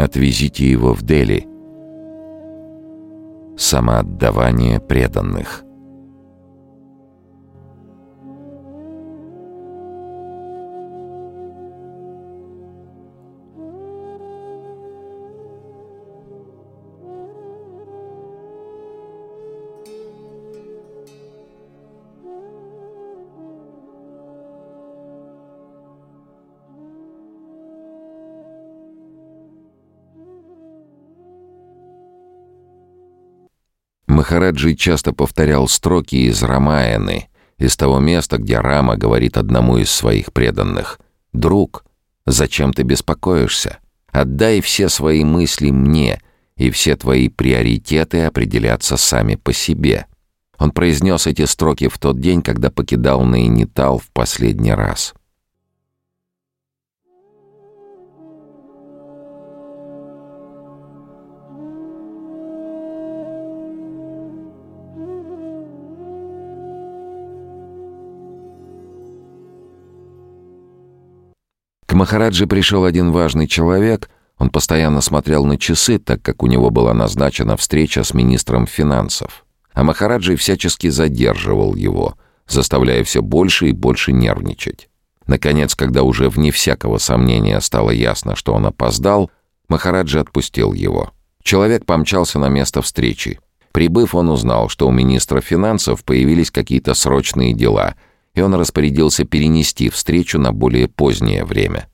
Отвезите его в Дели. Самоотдавание преданных. Махараджи часто повторял строки из Рамаяны, из того места, где Рама говорит одному из своих преданных. «Друг, зачем ты беспокоишься? Отдай все свои мысли мне, и все твои приоритеты определятся сами по себе». Он произнес эти строки в тот день, когда покидал Найнитал в последний раз. Махараджи пришел один важный человек. Он постоянно смотрел на часы, так как у него была назначена встреча с министром финансов. А Махараджи всячески задерживал его, заставляя все больше и больше нервничать. Наконец, когда уже вне всякого сомнения стало ясно, что он опоздал, Махараджи отпустил его. Человек помчался на место встречи. Прибыв, он узнал, что у министра финансов появились какие-то срочные дела — и он распорядился перенести встречу на более позднее время.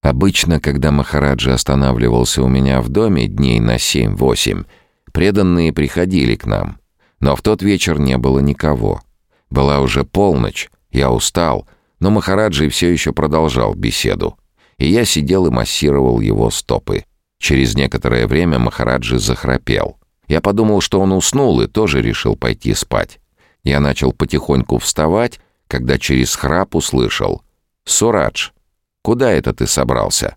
Обычно, когда Махараджи останавливался у меня в доме дней на семь-восемь, преданные приходили к нам, но в тот вечер не было никого — была уже полночь, я устал, но Махараджи все еще продолжал беседу. И я сидел и массировал его стопы. Через некоторое время Махараджи захрапел. Я подумал, что он уснул и тоже решил пойти спать. Я начал потихоньку вставать, когда через храп услышал «Сурадж, куда это ты собрался?»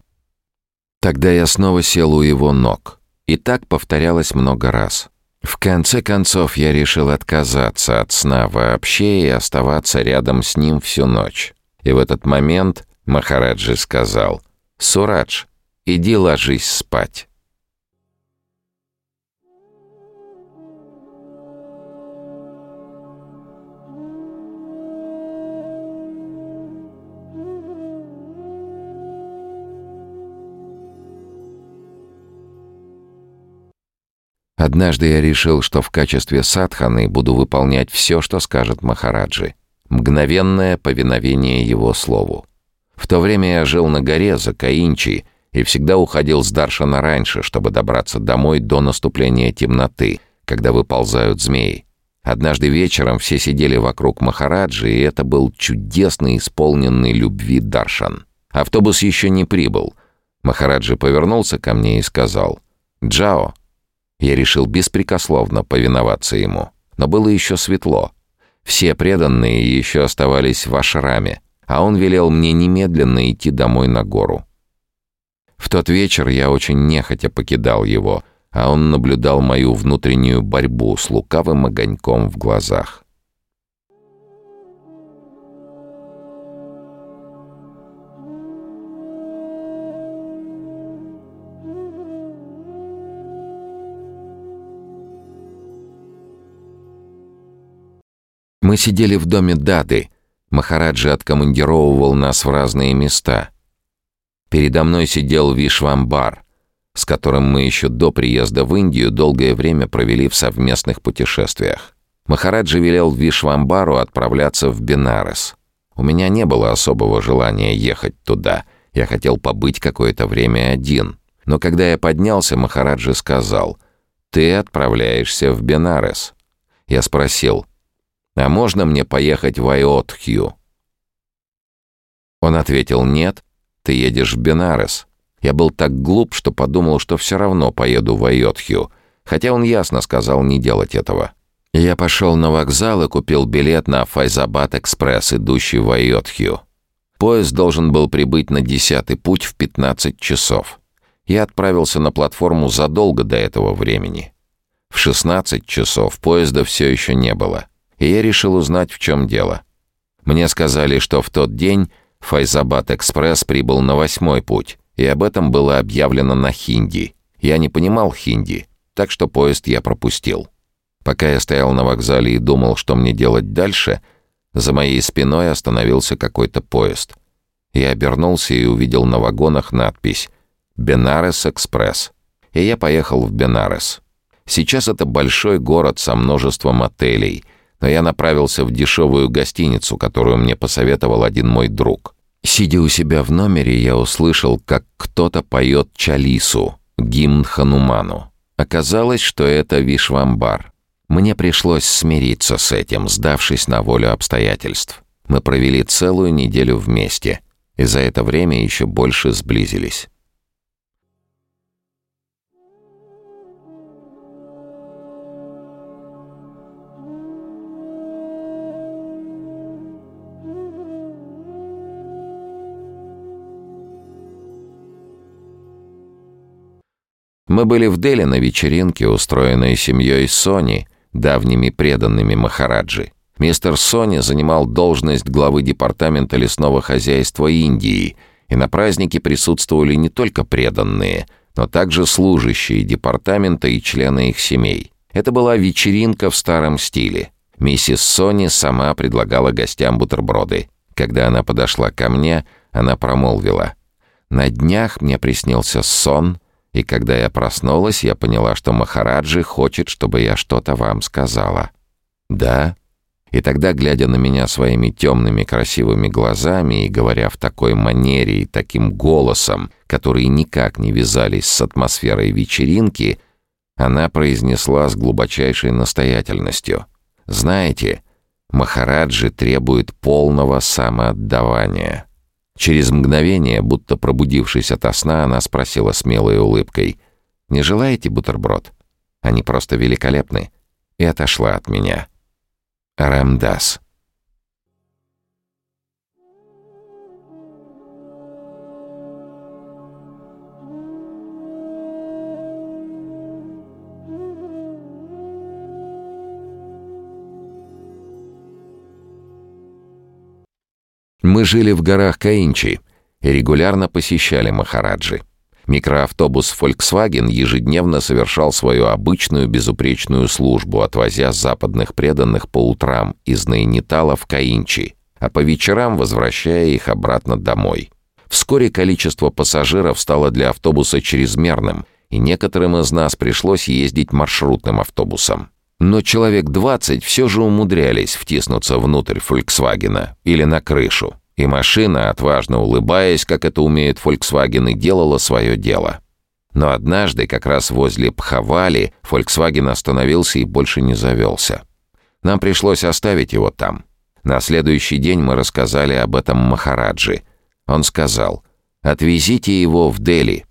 Тогда я снова сел у его ног. И так повторялось много раз. В конце концов, я решил отказаться от сна вообще и оставаться рядом с ним всю ночь. И в этот момент Махараджи сказал, «Сурадж, иди ложись спать». Однажды я решил, что в качестве садханы буду выполнять все, что скажет Махараджи. Мгновенное повиновение его слову. В то время я жил на горе за Каинчи и всегда уходил с Даршана раньше, чтобы добраться домой до наступления темноты, когда выползают змеи. Однажды вечером все сидели вокруг Махараджи, и это был чудесный, исполненный любви Даршан. Автобус еще не прибыл. Махараджи повернулся ко мне и сказал, «Джао, я решил беспрекословно повиноваться ему. Но было еще светло. Все преданные еще оставались в ашраме, а он велел мне немедленно идти домой на гору. В тот вечер я очень нехотя покидал его, а он наблюдал мою внутреннюю борьбу с лукавым огоньком в глазах. Мы сидели в доме Дады. Махараджи откомандировывал нас в разные места. Передо мной сидел Вишвамбар, с которым мы еще до приезда в Индию долгое время провели в совместных путешествиях. Махараджи велел Вишвамбару отправляться в Бенарес. У меня не было особого желания ехать туда. Я хотел побыть какое-то время один. Но когда я поднялся, Махараджи сказал, «Ты отправляешься в Бенарес». Я спросил, «А можно мне поехать в Айотхью?» Он ответил «Нет, ты едешь в Бенарес». Я был так глуп, что подумал, что все равно поеду в Айотхью, хотя он ясно сказал не делать этого. Я пошел на вокзал и купил билет на Файзабад-экспресс, идущий в Айотхью. Поезд должен был прибыть на десятый путь в 15 часов. Я отправился на платформу задолго до этого времени. В 16 часов поезда все еще не было, и я решил узнать, в чем дело. Мне сказали, что в тот день Файзабад-экспресс прибыл на восьмой путь, и об этом было объявлено на хинди. Я не понимал хинди, так что поезд я пропустил. Пока я стоял на вокзале и думал, что мне делать дальше, за моей спиной остановился какой-то поезд. Я обернулся и увидел на вагонах надпись «Бенарес-экспресс». И я поехал в Бенарес. Сейчас это большой город со множеством отелей, но я направился в дешевую гостиницу, которую мне посоветовал один мой друг. Сидя у себя в номере, я услышал, как кто-то поет Чалису, гимн Хануману. Оказалось, что это Вишвамбар. Мне пришлось смириться с этим, сдавшись на волю обстоятельств. Мы провели целую неделю вместе, и за это время еще больше сблизились. Мы были в Дели на вечеринке, устроенной семьей Сони, давними преданными Махараджи. Мистер Сони занимал должность главы департамента лесного хозяйства Индии, и на празднике присутствовали не только преданные, но также служащие департамента и члены их семей. Это была вечеринка в старом стиле. Миссис Сони сама предлагала гостям бутерброды. Когда она подошла ко мне, она промолвила. «На днях мне приснился сон», и когда я проснулась, я поняла, что Махараджи хочет, чтобы я что-то вам сказала. Да? И тогда, глядя на меня своими темными красивыми глазами и говоря в такой манере и таким голосом, которые никак не вязались с атмосферой вечеринки, она произнесла с глубочайшей настоятельностью. «Знаете, Махараджи требует полного самоотдавания». Через мгновение, будто пробудившись ото сна, она спросила смелой улыбкой. «Не желаете бутерброд? Они просто великолепны». И отошла от меня. Рамдас. Мы жили в горах Каинчи и регулярно посещали Махараджи. Микроавтобус Volkswagen ежедневно совершал свою обычную безупречную службу, отвозя западных преданных по утрам из Найнитала в Каинчи, а по вечерам возвращая их обратно домой. Вскоре количество пассажиров стало для автобуса чрезмерным, и некоторым из нас пришлось ездить маршрутным автобусом. Но человек 20 все же умудрялись втиснуться внутрь «Фольксвагена» или на крышу, и машина, отважно улыбаясь, как это умеет «Фольксваген», и делала свое дело. Но однажды, как раз возле Пхавали, «Фольксваген» остановился и больше не завелся. Нам пришлось оставить его там. На следующий день мы рассказали об этом Махараджи. Он сказал, «Отвезите его в Дели».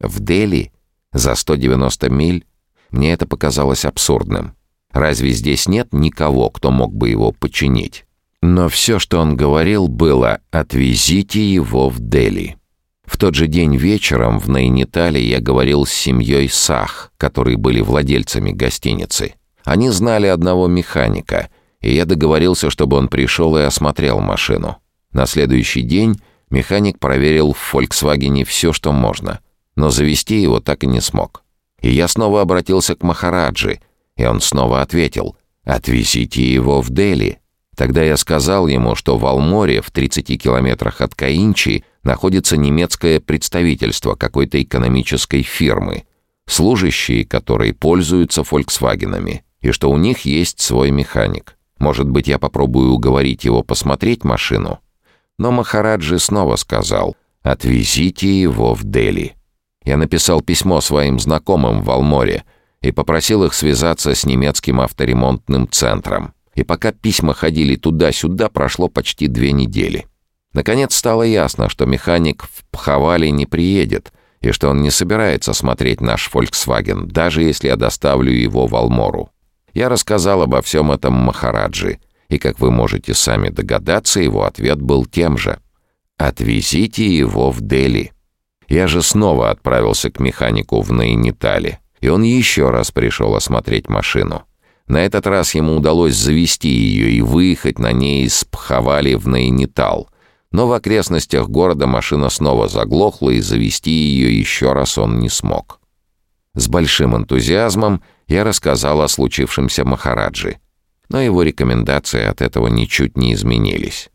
«В Дели? За 190 миль?» Мне это показалось абсурдным. Разве здесь нет никого, кто мог бы его починить? Но все, что он говорил, было «отвезите его в Дели». В тот же день вечером в Найнитале я говорил с семьей Сах, которые были владельцами гостиницы. Они знали одного механика, и я договорился, чтобы он пришел и осмотрел машину. На следующий день механик проверил в «Фольксвагене» все, что можно, но завести его так и не смог. И я снова обратился к Махараджи, и он снова ответил «Отвезите его в Дели». Тогда я сказал ему, что в Алморе, в 30 километрах от Каинчи, находится немецкое представительство какой-то экономической фирмы, служащие которой пользуются «Фольксвагенами», и что у них есть свой механик. Может быть, я попробую уговорить его посмотреть машину? Но Махараджи снова сказал «Отвезите его в Дели». Я написал письмо своим знакомым в Алморе – и попросил их связаться с немецким авторемонтным центром. И пока письма ходили туда-сюда, прошло почти две недели. Наконец стало ясно, что механик в Пхавале не приедет, и что он не собирается смотреть наш Volkswagen, даже если я доставлю его в Алмору. Я рассказал обо всем этом Махараджи, и, как вы можете сами догадаться, его ответ был тем же. «Отвезите его в Дели». Я же снова отправился к механику в Найнитале, и он еще раз пришел осмотреть машину. На этот раз ему удалось завести ее и выехать на ней из Пхавали в Найнитал, но в окрестностях города машина снова заглохла, и завести ее еще раз он не смог. С большим энтузиазмом я рассказал о случившемся Махараджи, но его рекомендации от этого ничуть не изменились.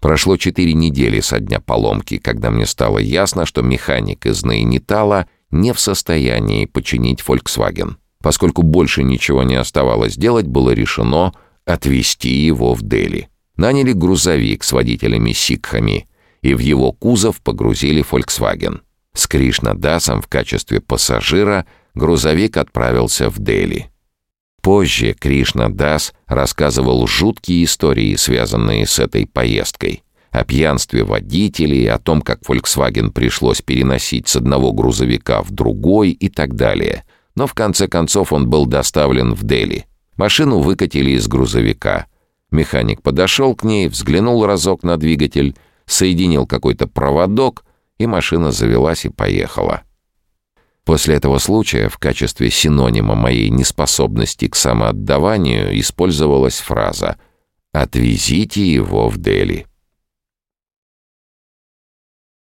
Прошло четыре недели со дня поломки, когда мне стало ясно, что механик из Найнитала не в состоянии починить Volkswagen. Поскольку больше ничего не оставалось делать, было решено отвезти его в Дели. Наняли грузовик с водителями-сикхами, и в его кузов погрузили Volkswagen. С Кришна Дасом в качестве пассажира грузовик отправился в Дели. Позже Кришна Дас рассказывал жуткие истории, связанные с этой поездкой. О пьянстве водителей, о том, как Volkswagen пришлось переносить с одного грузовика в другой и так далее. Но в конце концов он был доставлен в Дели. Машину выкатили из грузовика. Механик подошел к ней, взглянул разок на двигатель, соединил какой-то проводок, и машина завелась и поехала. После этого случая в качестве синонима моей неспособности к самоотдаванию использовалась фраза «Отвезите его в Дели».